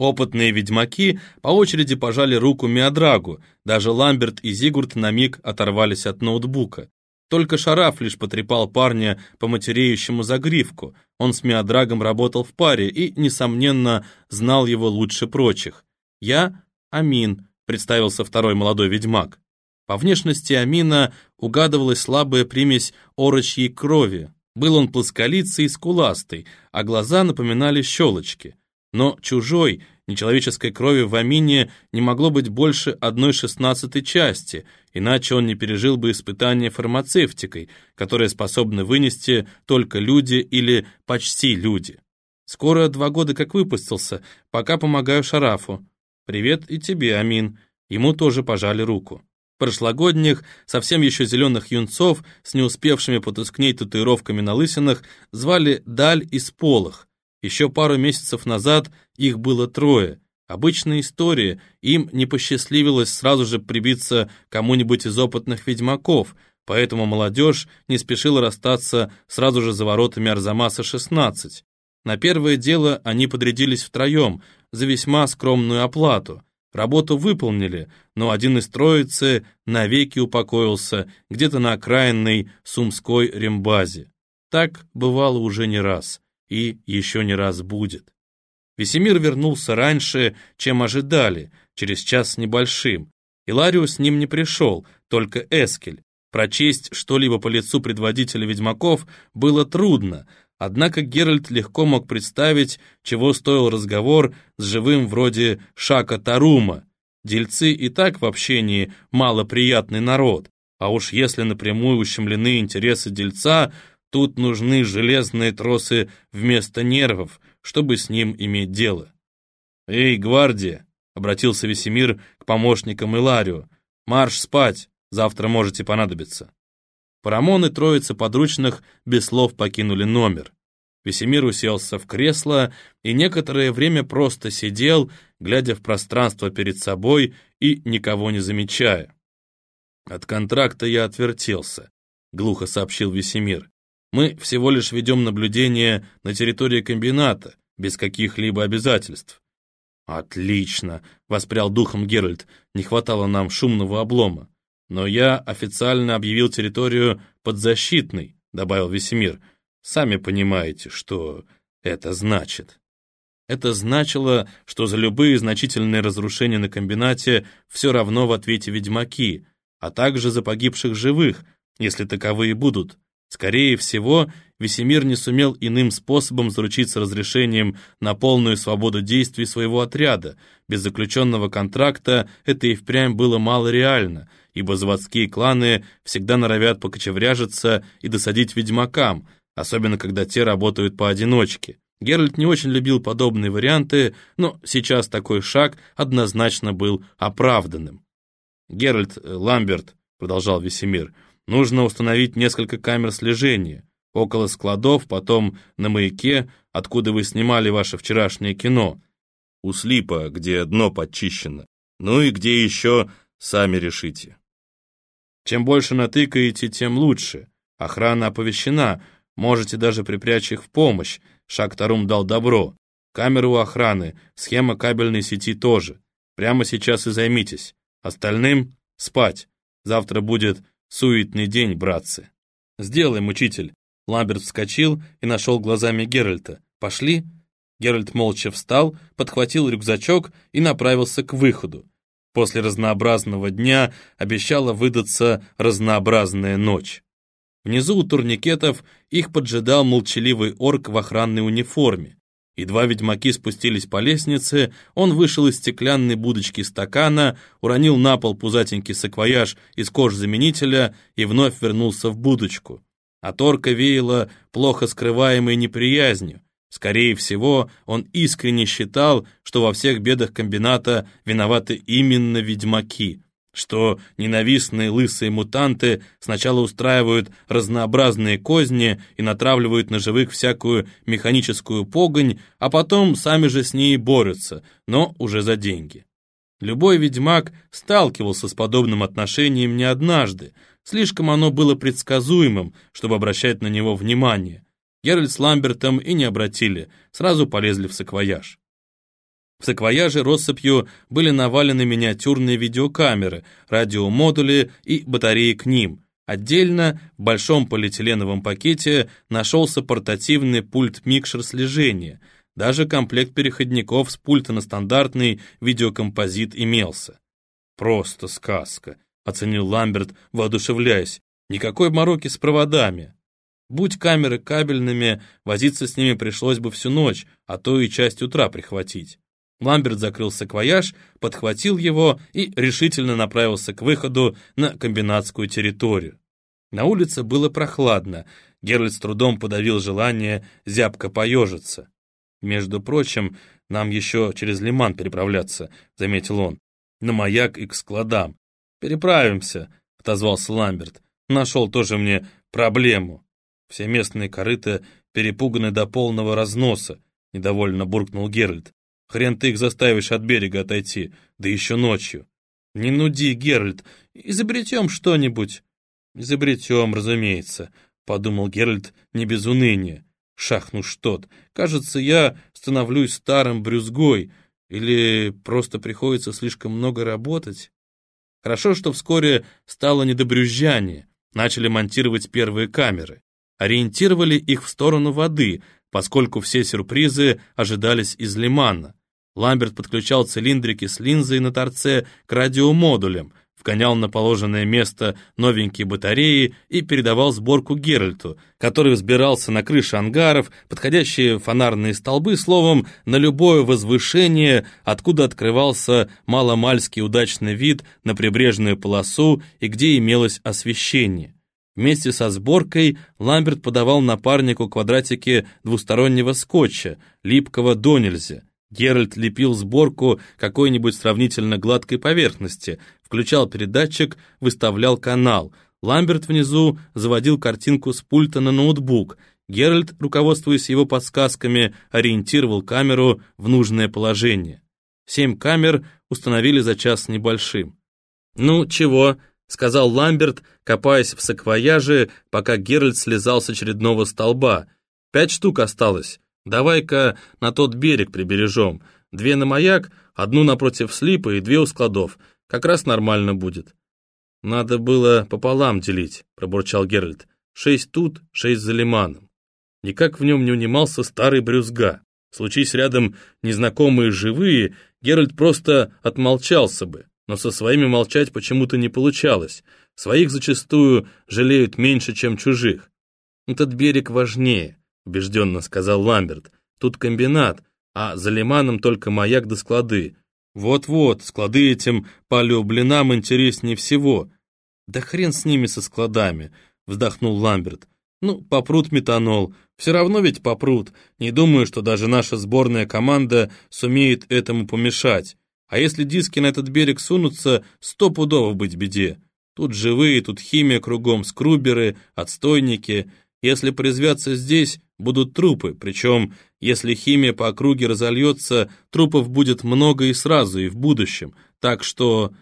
Опытные ведьмаки по очереди пожали руку Миодрагу, даже Ламберт и Зигурд на миг оторвались от ноутбука. Только Шараф лишь потрепал парня по матереющему загривку. Он с Миодрагом работал в паре и, несомненно, знал его лучше прочих. «Я Амин», — представился второй молодой ведьмак. По внешности Амина угадывалась слабая примесь орочьей крови. Был он плосколицый и скуластый, а глаза напоминали щелочки. Но чужой, нечеловеческой крови в Амине не могло быть больше одной шестнадцатой части, иначе он не пережил бы испытания фармацевтикой, которые способны вынести только люди или почти люди. Скоро два года как выпустился, пока помогаю Шарафу. Привет и тебе, Амин. Ему тоже пожали руку. Прошлогодних, совсем еще зеленых юнцов с не успевшими потускнеть татуировками на лысинах звали Даль и Сполох, еще пару месяцев назад их было трое. Обычная история, им не посчастливилось сразу же прибиться кому-нибудь из опытных ведьмаков, поэтому молодежь не спешила расстаться сразу же за воротами Арзамаса-16. На первое дело они подрядились втроем, за весьма скромную оплату. Работу выполнили, но один из троицы навеки упокоился где-то на окраинной Сумской рембазе. Так бывало уже не раз и еще не раз будет. Весемир вернулся раньше, чем ожидали, через час с небольшим. Илариус с ним не пришел, только Эскель. Прочесть что-либо по лицу предводителя ведьмаков было трудно, однако Геральт легко мог представить, чего стоил разговор с живым вроде Шака Тарума. Дельцы и так в общении малоприятный народ, а уж если напрямую ущемлены интересы дельца, Тут нужны железные тросы вместо нервов, чтобы с ним иметь дело. «Эй, гвардия!» — обратился Весемир к помощникам Иларио. «Марш спать! Завтра можете понадобиться». Парамон и троица подручных без слов покинули номер. Весемир уселся в кресло и некоторое время просто сидел, глядя в пространство перед собой и никого не замечая. «От контракта я отвертелся», — глухо сообщил Весемир. Мы всего лишь ведем наблюдение на территории комбината, без каких-либо обязательств». «Отлично!» — воспрял духом Геральт. «Не хватало нам шумного облома. Но я официально объявил территорию подзащитной», — добавил Весемир. «Сами понимаете, что это значит». Это значило, что за любые значительные разрушения на комбинате все равно в ответе ведьмаки, а также за погибших живых, если таковые будут. Скорее всего, Весемир не сумел иным способом заручиться разрешением на полную свободу действий своего отряда. Без заключенного контракта это и впрямь было мало реально, ибо заводские кланы всегда норовят покочевряжиться и досадить ведьмакам, особенно когда те работают поодиночке. Геральт не очень любил подобные варианты, но сейчас такой шаг однозначно был оправданным. «Геральт э, Ламберт», — продолжал Весемир, — Нужно установить несколько камер слежения. Около складов, потом на маяке, откуда вы снимали ваше вчерашнее кино. У слипа, где дно подчищено. Ну и где еще, сами решите. Чем больше натыкаете, тем лучше. Охрана оповещена, можете даже припрячь их в помощь. Шактарум дал добро. Камеры у охраны, схема кабельной сети тоже. Прямо сейчас и займитесь. Остальным — спать. Завтра будет Суетный день, братцы. Сделаем, учитель. Ламберт вскочил и нашел глазами Геральта. Пошли? Геральт молча встал, подхватил рюкзачок и направился к выходу. После разнообразного дня обещала выдаться разнообразная ночь. Внизу у турникетов их поджидал молчаливый орк в охранной униформе. Едва ведьмаки спустились по лестнице, он вышел из стеклянной будочки стакана, уронил на пол пузатенький саквояж из кожзаменителя и вновь вернулся в будочку. А Торка веяло плохо скрываемой неприязнью. Скорее всего, он искренне считал, что во всех бедах комбината виноваты именно ведьмаки что ненавистные лысые мутанты сначала устраивают разнообразные козни и натравливают на живых всякую механическую погонь, а потом сами же с ней борются, но уже за деньги. Любой ведьмак сталкивался с подобным отношением не однажды, слишком оно было предсказуемым, чтобы обращать на него внимание. Геральт с Ламбертом и не обратили, сразу полезли в саквояж. В саквояже россыпью были навалены миниатюрные видеокамеры, радиомодули и батареи к ним. Отдельно в большом полиэтиленовом пакете нашелся портативный пульт микшер слежения. Даже комплект переходников с пульта на стандартный видеокомпозит имелся. «Просто сказка», — оценил Ламберт, воодушевляясь. «Никакой мороки с проводами». Будь камеры кабельными, возиться с ними пришлось бы всю ночь, а то и часть утра прихватить. Ламберт закрыл саквояж, подхватил его и решительно направился к выходу на комбинатскую территорию. На улице было прохладно, Геральт с трудом подавил желание зябко поежиться. «Между прочим, нам еще через Лиман переправляться», — заметил он, — «на маяк и к складам». «Переправимся», — отозвался Ламберт. «Нашел тоже мне проблему». Все местные корыта перепуганы до полного разноса, недовольно буркнул Геральт. Хрен ты их заставишь от берега отойти, да еще ночью. Не нуди, Геральт, изобретем что-нибудь. Изобретем, разумеется, подумал Геральт не без уныния. Шах, ну что кажется, я становлюсь старым брюзгой, или просто приходится слишком много работать? Хорошо, что вскоре стало недобрюзжание, начали монтировать первые камеры ориентировали их в сторону воды, поскольку все сюрпризы ожидались из лимана. Ламберт подключал цилиндрики с линзой на торце к радиомодулям, вгонял на положенное место новенькие батареи и передавал сборку Геральту, который взбирался на крыши ангаров, подходящие фонарные столбы, словом, на любое возвышение, откуда открывался маломальский удачный вид на прибрежную полосу и где имелось освещение. Вместе со сборкой Ламберт подавал напарнику квадратики двустороннего скотча, липкого до нельзя. Геральт лепил сборку какой-нибудь сравнительно гладкой поверхности, включал передатчик, выставлял канал. Ламберт внизу заводил картинку с пульта на ноутбук. Геральт, руководствуясь его подсказками, ориентировал камеру в нужное положение. Семь камер установили за час небольшим. «Ну, чего?» сказал Ламберт, копаясь в саквояже, пока Геральт слезал с очередного столба. «Пять штук осталось. Давай-ка на тот берег прибережем. Две на маяк, одну напротив слипа и две у складов. Как раз нормально будет». «Надо было пополам делить», — пробурчал Геральт. «Шесть тут, шесть за лиманом». Никак в нем не унимался старый брюзга. Случись рядом незнакомые живые, Геральт просто отмолчался бы но со своими молчать почему-то не получалось. Своих зачастую жалеют меньше, чем чужих. «Этот берег важнее», — убежденно сказал Ламберт. «Тут комбинат, а за лиманом только маяк да склады. Вот-вот, склады этим палеоблинам интереснее всего». «Да хрен с ними со складами», — вздохнул Ламберт. «Ну, попрут метанол. Все равно ведь попрут. Не думаю, что даже наша сборная команда сумеет этому помешать. А если диски на этот берег сунутся, стопудово быть беде. Тут живые, тут химия кругом, скруберы, отстойники. Если призвятся здесь, будут трупы, причем, если химия по округе разольется, трупов будет много и сразу, и в будущем. Так что